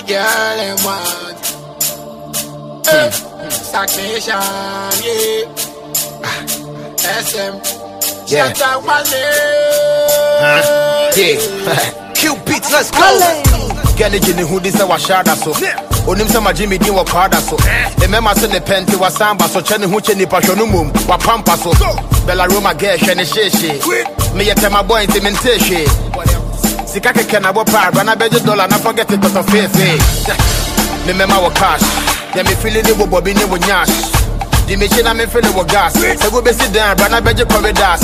the girl and want. Eh, Stagnation, yeah. Ah, SM. Yeah. Shut up, one Huh? Yeah. Q beats, let's go. Gani gini hudi sɛ wahyɛ so onim magye me din wɔ kwaada so ɛmɛma so ne pɛnte wasamba so kyɛ ne ho kyɛ nipa hwɛ no mom wapampa so bɛla roma gɛ hwɛ ne hyeehyee meyɛ tɛmabɔ nti mentee hwee sika kɛkɛ na bɔ paa bra na bɛgye dɔla na it tɔtɔ feefee me mɛma wɔ cash deɛ mefili ne bobɔ bi ne wɔ nyash. De mekyi na memfele wɔ gas. Sɛ wobɛsi dan bra na bɛgye corridors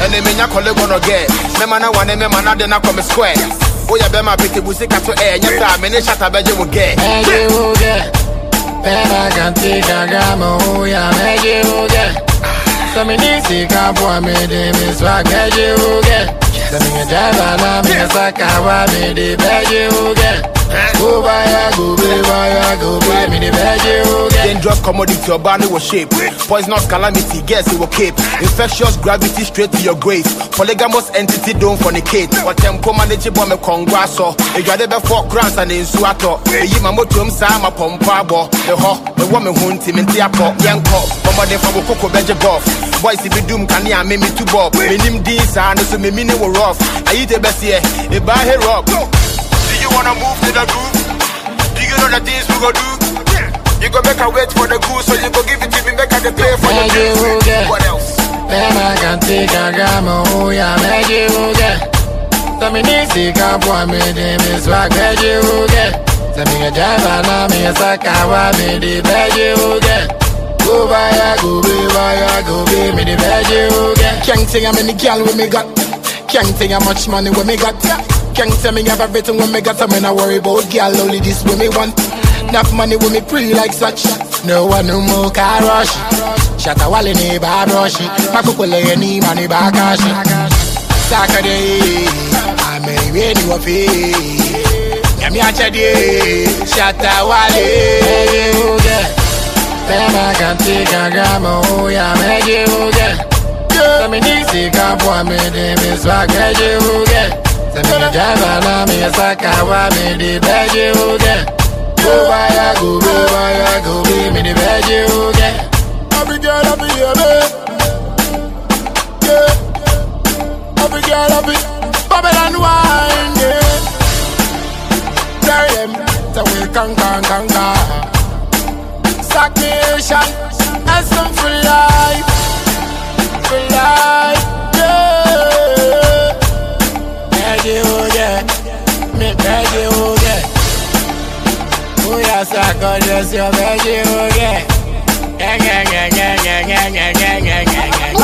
ɛne menya kɔle gɔnɔ gɛ mɛma na wane mɛma na de na kɔ me square woyɛ bɛma pete bu sika to ɛ nyɛ saa mene hyata bɛgye wo gɛ Magic will get. Pema can take a gamma, yeah, magic will get. So me to come for me, de me swag, me a driver, now a sucker, why me the magic will get. Go by ya, go by ya, go by me the get. Then drop commodity your body will shape Poisonous calamity, guess it will cape Infectious gravity straight to your grave Polygamous entity don't fornicate. What them come manage me congrasso oh. If you be four grants and in suato oh. Eyi ma motum sa ma pompa ah, bo The ho, the woman hunti minti apo oh. Yanko, mama de fa koko beje golf Boys you doom can ya me me two bob Me nim din sa no so me mini wo rough Ayi te best yeah, e ba he rock Do you wanna move to the groove? Do you know the things we go do? You go make a wait for the goose, so you go give it to me, make a pay for the Magic drinks. will get. What else? Pema can take a gamma, oh yeah, magic will get. So me need to come for me, de me swag, magic will get. So me a driver, now me a sucker, why me the magic will get. Go by ya, go ya, go be me the magic will get. Can't say how many girl with me got. Can't say how much money with me got. Can't tell me have everything when me got. So me not worry about girl, only this with me want. Enough money with me pre like such. No one no more car rush. Shut a wall in a bar brush. My couple any money back cash. Saturday, I'm a rainy waffy. Yami achadi, shut a wall. Pema can a gamma, oh yeah, make you get. So me need to come for me, de me swag, make you get. So me a driver, now me a sucker, why me the beg you get. Go by ya, go ya, go me the beg you. Every girl, every baby. Yeah. Every girl, every Babylon wine, yeah. Tell them, so we can, can, can, can. Stagnation and some for life, for life, yeah. Beg you, yeah. Me beg you, yeah. Oh, yes, I got this, you beg you, yeah. Yeah, yeah, yeah, yeah, yeah, yeah, yeah,